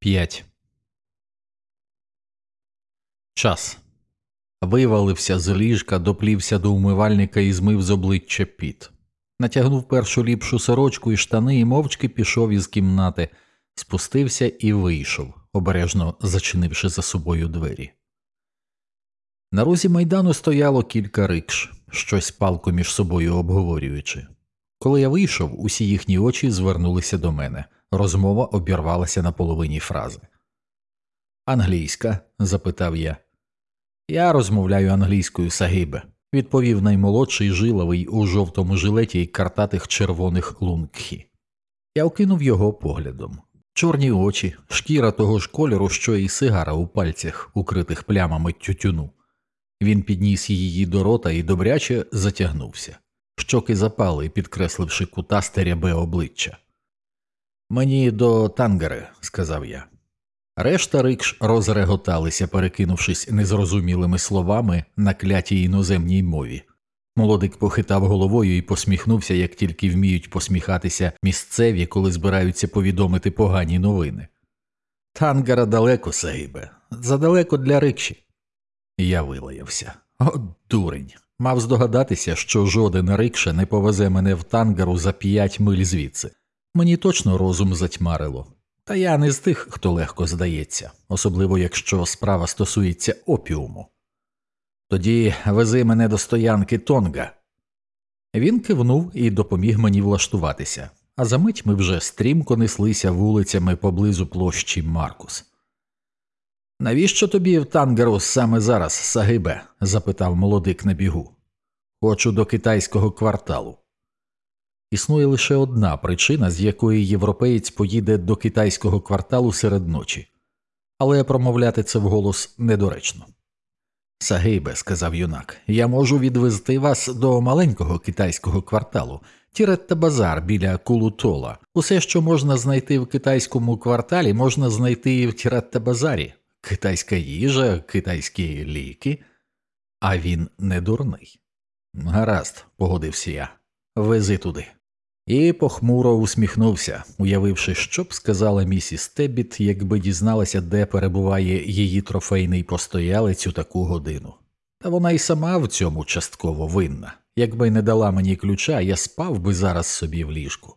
5. Час. Вивалився з ліжка, доплівся до умивальника і змив з обличчя піт. Натягнув першу ліпшу сорочку і штани і мовчки пішов із кімнати, спустився і вийшов, обережно зачинивши за собою двері. На розі майдану стояло кілька рикш, щось палко між собою обговорюючи. Коли я вийшов, усі їхні очі звернулися до мене. Розмова обірвалася на половині фрази. Англійська? запитав я. Я розмовляю англійською сагибе, відповів наймолодший жиловий у жовтому жилеті й картатих червоних лункхі. Я окинув його поглядом. Чорні очі, шкіра того ж кольору, що і сигара у пальцях, укритих плямами тютюну. Він підніс її до рота і добряче затягнувся. Щоки запали, підкресливши кутасте рябе обличчя. Мені до тангери, сказав я. Решта рикш розреготалися, перекинувшись незрозумілими словами на клятій іноземній мові. Молодик похитав головою і посміхнувся, як тільки вміють посміхатися місцеві, коли збираються повідомити погані новини. Тангара далеко, Саїбе, задалеко для рикші. Я вилаявся. О, дурень. Мав здогадатися, що жоден рикша не повезе мене в тангару за п'ять миль звідси. Мені точно розум затьмарило. Та я не з тих, хто легко здається, особливо якщо справа стосується опіуму. Тоді вези мене до стоянки Тонга. Він кивнув і допоміг мені влаштуватися, а за мить ми вже стрімко неслися вулицями поблизу площі Маркус. Навіщо тобі в тангару саме зараз, Сагибе? запитав молодик на бігу. Хочу до китайського кварталу. Існує лише одна причина, з якої європеєць поїде до китайського кварталу серед ночі, але промовляти це вголос недоречно. Сагейбе, сказав юнак, я можу відвезти вас до маленького китайського кварталу, Тіретта Базар біля Кулутола. Усе, що можна знайти в китайському кварталі, можна знайти і в Тіретта Базарі. Китайська їжа, китайські ліки, а він не дурний. Гаразд, погодився я, вези туди і похмуро усміхнувся, уявивши, що б сказала місіс Тебіт, якби дізналася, де перебуває її трофейний постоялець у таку годину. Та вона й сама в цьому частково винна. Якби не дала мені ключа, я спав би зараз собі в ліжку.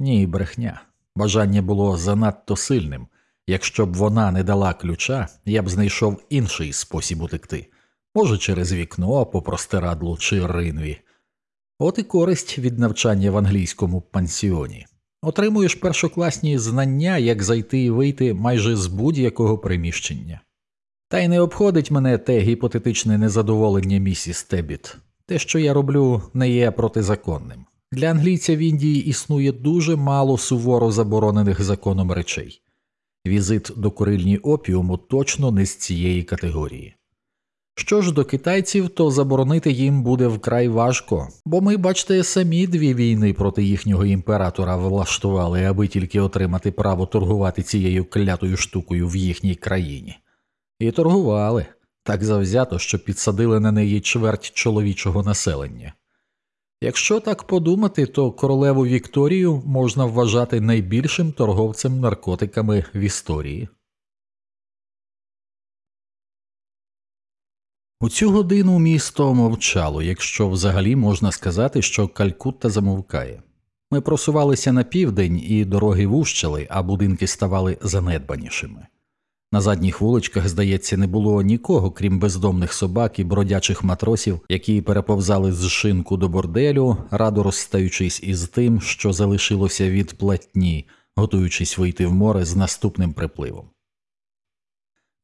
Ні, брехня. Бажання було занадто сильним. Якщо б вона не дала ключа, я б знайшов інший спосіб утекти може, через вікно, по простирадлу чи ринві. От і користь від навчання в англійському пансіоні. Отримуєш першокласні знання, як зайти і вийти майже з будь-якого приміщення. Та й не обходить мене те гіпотетичне незадоволення місіс Тебіт. Те, що я роблю, не є протизаконним. Для англійця в Індії існує дуже мало суворо заборонених законом речей. Візит до курильні опіуму точно не з цієї категорії. Що ж до китайців, то заборонити їм буде вкрай важко, бо ми, бачите, самі дві війни проти їхнього імператора влаштували, аби тільки отримати право торгувати цією клятою штукою в їхній країні. І торгували так завзято, що підсадили на неї чверть чоловічого населення. Якщо так подумати, то королеву Вікторію можна вважати найбільшим торговцем наркотиками в історії. У цю годину місто мовчало, якщо взагалі можна сказати, що Калькутта замовкає. Ми просувалися на південь, і дороги вущали, а будинки ставали занедбанішими. На задніх вуличках, здається, не було нікого, крім бездомних собак і бродячих матросів, які переповзали з шинку до борделю, радо розстаючись із тим, що залишилося від платні, готуючись вийти в море з наступним припливом.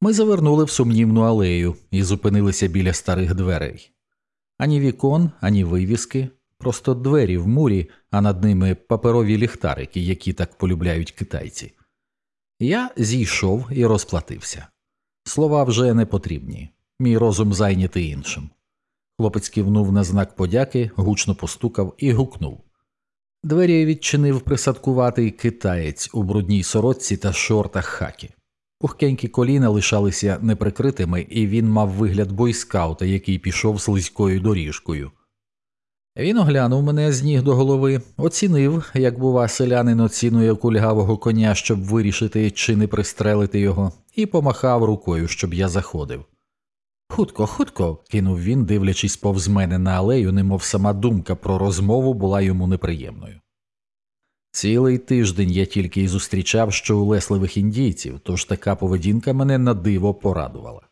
Ми завернули в сумнівну алею і зупинилися біля старих дверей. Ані вікон, ані вивіски, просто двері в мурі, а над ними паперові ліхтарики, які так полюбляють китайці. Я зійшов і розплатився. Слова вже не потрібні, мій розум зайнятий іншим. Хлопець кивнув на знак подяки, гучно постукав і гукнув. Двері відчинив присадкуватий китаєць у брудній сорочці та шортах хакі. Пухкенькі коліна лишалися неприкритими, і він мав вигляд бойскаута, який пішов слизькою доріжкою. Він оглянув мене з ніг до голови, оцінив, як бува селянин оцінує кульгавого коня, щоб вирішити, чи не пристрелити його, і помахав рукою, щоб я заходив. Хутко, хутко, кинув він, дивлячись повз мене на алею, немов сама думка про розмову була йому неприємною. Цілий тиждень я тільки й зустрічав що улесливих індійців, тож така поведінка мене на диво порадувала.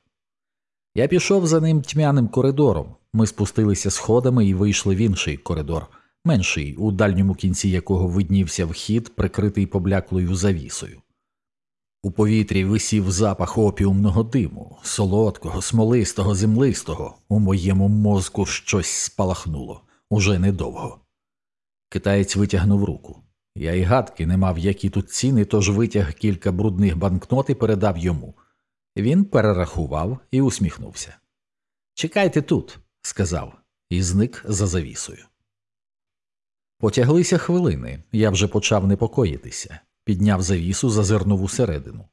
Я пішов за ним тьмяним коридором. Ми спустилися сходами і вийшли в інший коридор, менший, у дальньому кінці якого виднівся вхід, прикритий побляклою завісою. У повітрі висів запах опіумного диму, солодкого, смолистого, землистого. У моєму мозку щось спалахнуло уже недовго. Китаєць витягнув руку. Я й гадки не мав, які тут ціни, тож витяг кілька брудних банкнот і передав йому. Він перерахував і усміхнувся. Чекайте тут, сказав, і зник за завісою. Потяглися хвилини, я вже почав непокоїтися, підняв завісу, зазирнув усередину.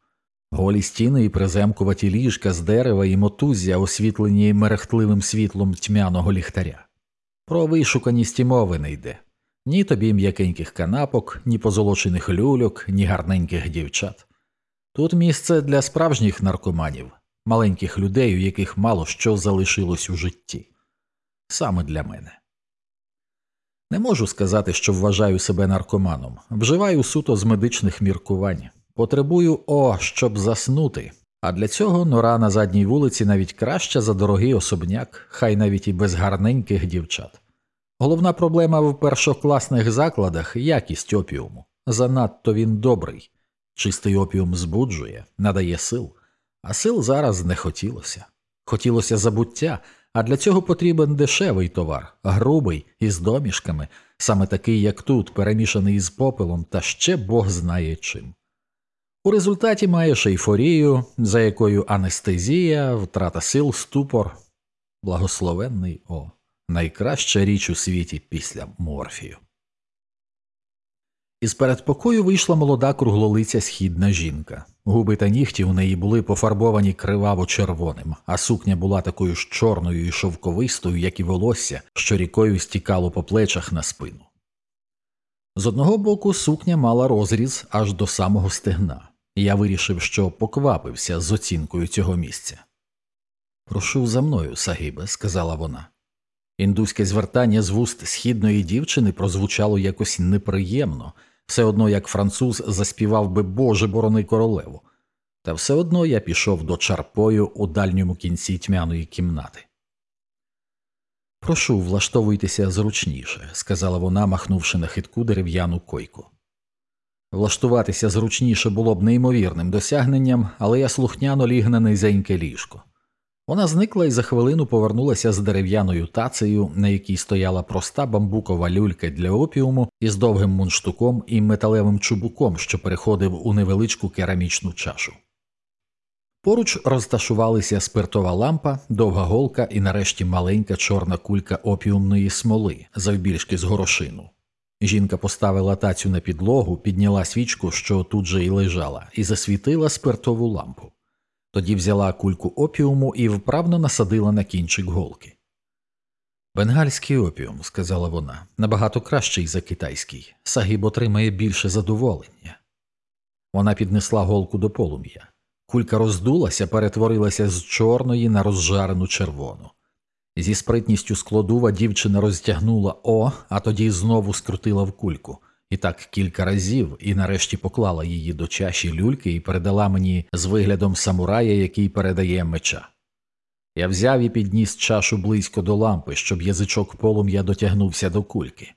Голі стіни і приземкуваті ліжка з дерева і мотузя, освітлені мерехтливим світлом тьмяного ліхтаря. Про вишуканість і мови не йде ні тобі м'якеньких канапок, ні позолочених люльок, ні гарненьких дівчат. Тут місце для справжніх наркоманів, маленьких людей, у яких мало що залишилось у житті. Саме для мене. Не можу сказати, що вважаю себе наркоманом, вживаю суто з медичних міркувань, потребую о, щоб заснути, а для цього нора на задній вулиці навіть краща за дорогий особняк, хай навіть і без гарненьких дівчат. Головна проблема в першокласних закладах якість опіуму. Занадто він добрий. Чистий опіум збуджує, надає сил, а сил зараз не хотілося. Хотілося забуття, а для цього потрібен дешевий товар, грубий, із домішками, саме такий, як тут, перемішаний із попелом, та ще Бог знає чим. У результаті маєш ейфорію, за якою анестезія, втрата сил, ступор, благословенний О найкраща річ у світі після морфію. Із передпокою вийшла молода круглолиця східна жінка. Губи та нігті у неї були пофарбовані криваво червоним, а сукня була такою ж чорною і шовковистою, як і волосся, що рікою стікало по плечах на спину. З одного боку сукня мала розріз аж до самого стегна, я вирішив, що поквапився з оцінкою цього місця. Прошу за мною, Сагибе, сказала вона. Індуське звертання з вуст східної дівчини прозвучало якось неприємно, все одно як француз заспівав би Боже борони королеву, та все одно я пішов до чарпою у дальньому кінці тьмяної кімнати. Прошу, влаштовуйтеся зручніше, сказала вона, махнувши на хитку дерев'яну койку. Влаштуватися зручніше було б неймовірним досягненням, але я слухняно ліг на низеньке ліжко. Вона зникла і за хвилину повернулася з дерев'яною тацею, на якій стояла проста бамбукова люлька для опіуму із довгим мунштуком і металевим чубуком, що переходив у невеличку керамічну чашу. Поруч розташувалися спиртова лампа, довга голка і нарешті маленька чорна кулька опіумної смоли, завбільшки з горошину. Жінка поставила тацю на підлогу, підняла свічку, що тут же й лежала, і засвітила спиртову лампу. Тоді взяла кульку опіуму і вправно насадила на кінчик голки. Бенгальський опіум, сказала вона, набагато кращий за китайський. Сагіб отримає більше задоволення. Вона піднесла голку до полум'я. Кулька роздулася, перетворилася з чорної на розжарену червону. Зі спритністю складува дівчина розтягнула О, а тоді знову скрутила в кульку і так кілька разів, і нарешті поклала її до чаші люльки і передала мені з виглядом самурая, який передає меча. Я взяв і підніс чашу близько до лампи, щоб язичок полум'я дотягнувся до кульки.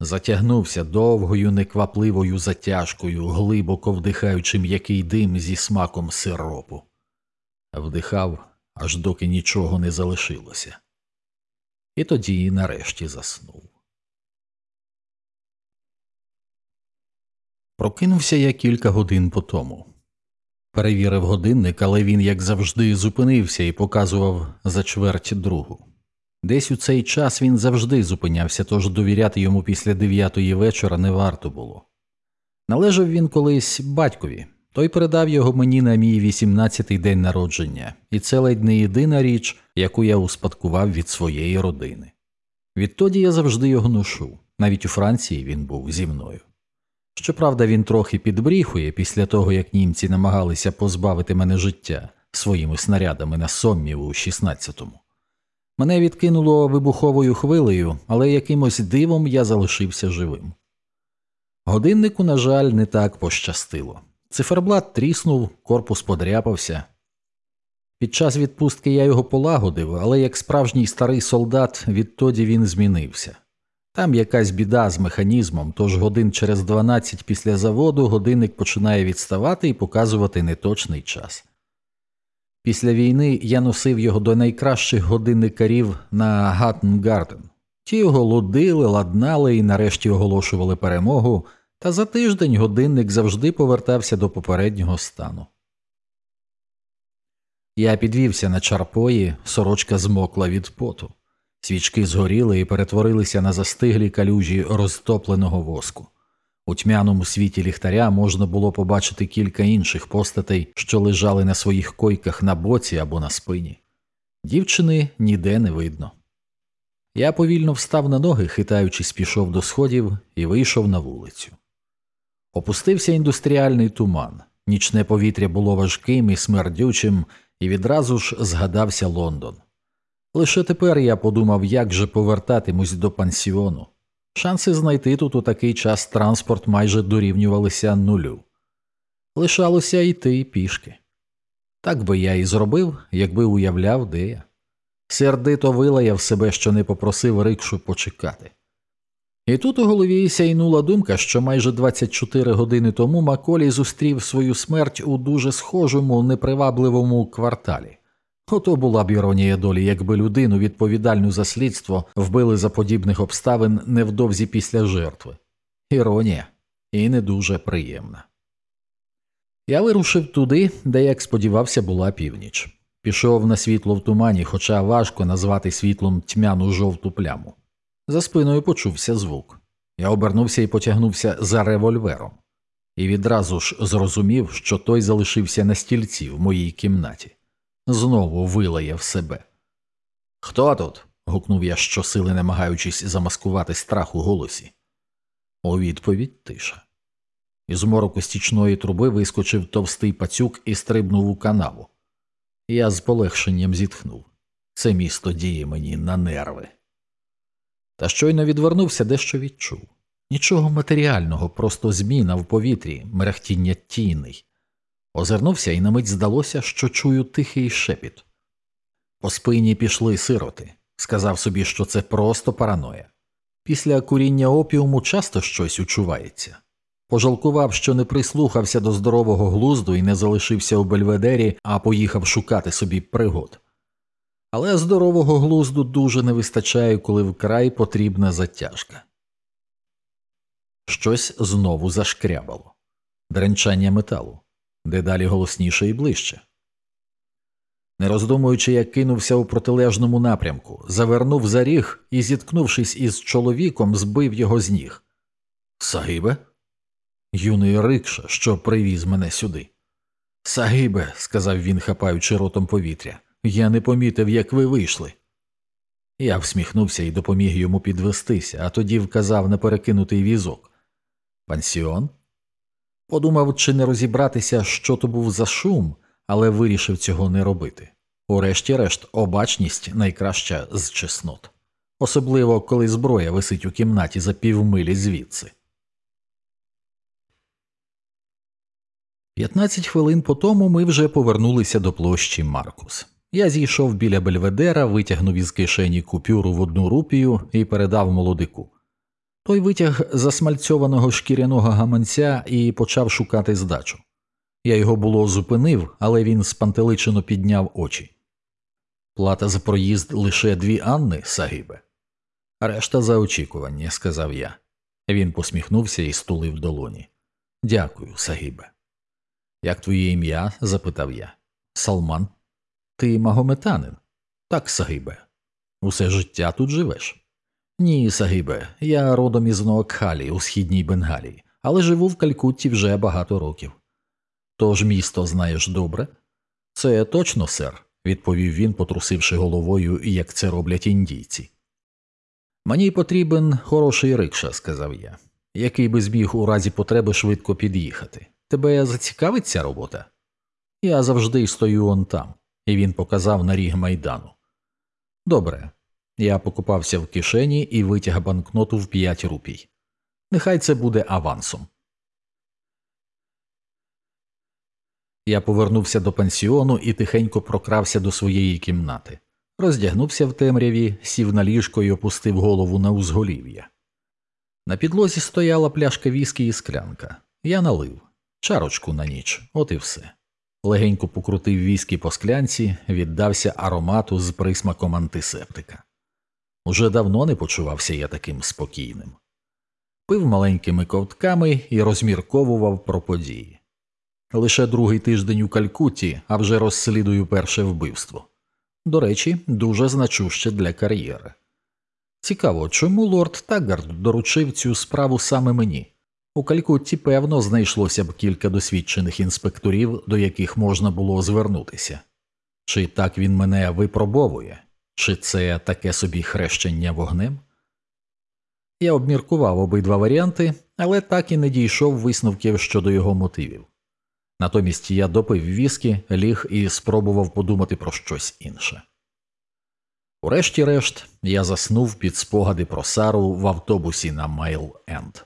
Затягнувся довгою, неквапливою затяжкою, глибоко вдихаючи м'який дим зі смаком сиропу. Вдихав, аж доки нічого не залишилося. І тоді нарешті заснув. Прокинувся я кілька годин по тому. Перевірив годинник, але він, як завжди, зупинився і показував за чверть другу. Десь у цей час він завжди зупинявся, тож довіряти йому після дев'ятої вечора не варто було. Належав він колись батькові, той передав його мені на мій вісімнадцятий день народження, і це ледь не єдина річ, яку я успадкував від своєї родини. Відтоді я завжди його ношу. Навіть у Франції він був зі мною. Щоправда, він трохи підбріхує після того, як німці намагалися позбавити мене життя своїми снарядами на соммів у 16-му. Мене відкинуло вибуховою хвилею, але якимось дивом я залишився живим. Годиннику, на жаль, не так пощастило. Циферблат тріснув, корпус подряпався. Під час відпустки я його полагодив, але як справжній старий солдат, відтоді він змінився. Там якась біда з механізмом, тож годин через 12 після заводу годинник починає відставати і показувати неточний час. Після війни я носив його до найкращих годинникарів на Гаттенгарден. Ті його лудили, ладнали і нарешті оголошували перемогу, та за тиждень годинник завжди повертався до попереднього стану. Я підвівся на чарпої, сорочка змокла від поту. Свічки згоріли і перетворилися на застиглі калюжі розтопленого воску. У тьмяному світі ліхтаря можна було побачити кілька інших постатей, що лежали на своїх койках на боці або на спині. Дівчини ніде не видно. Я повільно встав на ноги, хитаючись, пішов до сходів і вийшов на вулицю. Опустився індустріальний туман, нічне повітря було важким і смердючим, і відразу ж згадався Лондон. Лише тепер я подумав, як же повертатимусь до пансіону. Шанси знайти тут у такий час транспорт майже дорівнювалися нулю. Лишалося йти пішки. Так би я і зробив, якби уявляв, де я. Сердито вилаяв себе, що не попросив рикшу почекати. І тут у голові сяйнула думка, що майже 24 години тому Маколі зустрів свою смерть у дуже схожому, непривабливому кварталі. Ото була б іронія долі, якби людину, відповідальну за слідство, вбили за подібних обставин невдовзі після жертви. Іронія і не дуже приємна. Я вирушив туди, де, як сподівався, була північ. Пішов на світло в тумані, хоча важко назвати світлом тьмяну жовту пляму. За спиною почувся звук. Я обернувся і потягнувся за револьвером, і відразу ж зрозумів, що той залишився на стільці в моїй кімнаті знову вилаяв себе. Хто тут? гукнув я щосили, намагаючись замаскувати страх у голосі. У відповідь тиша. Із мороку стічної труби вискочив товстий пацюк і стрибнув у канаву. Я з полегшенням зітхнув. Це місто діє мені на нерви. Та щойно відвернувся, дещо відчув. Нічого матеріального, просто зміна в повітрі, мерехтіння тіней. Озирнувся і на мить здалося, що чую тихий шепіт. По спині пішли сироти, сказав собі, що це просто параноя. Після куріння опіуму часто щось учувається. Пожалкував, що не прислухався до здорового глузду і не залишився у Бельведері, а поїхав шукати собі пригод. Але здорового глузду дуже не вистачає, коли вкрай потрібна затяжка. Щось знову зашкрябало дренчання металу дедалі голосніше і ближче. Не роздумуючи, я кинувся у протилежному напрямку, завернув за ріг і, зіткнувшись із чоловіком, збив його з ніг. Сагибе? Юний рикша, що привіз мене сюди. Сагибе, сказав він, хапаючи ротом повітря, я не помітив, як ви вийшли. Я всміхнувся і допоміг йому підвестися, а тоді вказав на перекинутий візок. Пансіон? Подумав, чи не розібратися, що то був за шум, але вирішив цього не робити. Урешті-решт, обачність найкраща з чеснот, особливо коли зброя висить у кімнаті за півмилі звідси. П'ятнадцять хвилин по тому ми вже повернулися до площі Маркус. Я зійшов біля Бельведера, витягнув із кишені купюру в одну рупію і передав молодику. Той витяг засмальцьованого шкіряного гаманця і почав шукати здачу. Я його було зупинив, але він спантеличено підняв очі. Плата за проїзд лише дві Анни, Сагибе. Решта за очікування, сказав я. Він посміхнувся і стулив долоні. Дякую, Сагибе. Як твоє ім'я? запитав я. Салман. Ти магометанин? Так, Сагибе. Усе життя тут живеш. Ні, Сагибе, я родом із Ноакхалі у східній Бенгалії, але живу в Калькутті вже багато років. Тож місто знаєш добре? Це точно, сер, відповів він, потрусивши головою, як це роблять індійці. Мені потрібен хороший рикша, сказав я, який би зміг у разі потреби швидко під'їхати. Тебе зацікавить ця робота? Я завжди стою он там, і він показав на ріг майдану. Добре. Я покупався в кишені і витяг банкноту в 5 рупій. Нехай це буде авансом. Я повернувся до пансіону і тихенько прокрався до своєї кімнати. Роздягнувся в темряві, сів на ліжко і опустив голову на узголів'я. На підлозі стояла пляшка віскі і склянка. Я налив чарочку на ніч, от і все. Легенько покрутив віскі по склянці, віддався аромату з присмаком антисептика. Уже давно не почувався я таким спокійним. Пив маленькими ковтками і розмірковував про події. Лише другий тиждень у Калькутті, а вже розслідую перше вбивство. До речі, дуже значуще для кар'єри. Цікаво, чому лорд Таггард доручив цю справу саме мені? У Калькутті, певно, знайшлося б кілька досвідчених інспекторів, до яких можна було звернутися. Чи так він мене випробовує, чи це таке собі хрещення вогнем? Я обміркував обидва варіанти, але так і не дійшов висновків щодо його мотивів. Натомість я допив віскі, ліг і спробував подумати про щось інше. Урешті-решт, я заснув під спогади про Сару в автобусі на Майл Енд.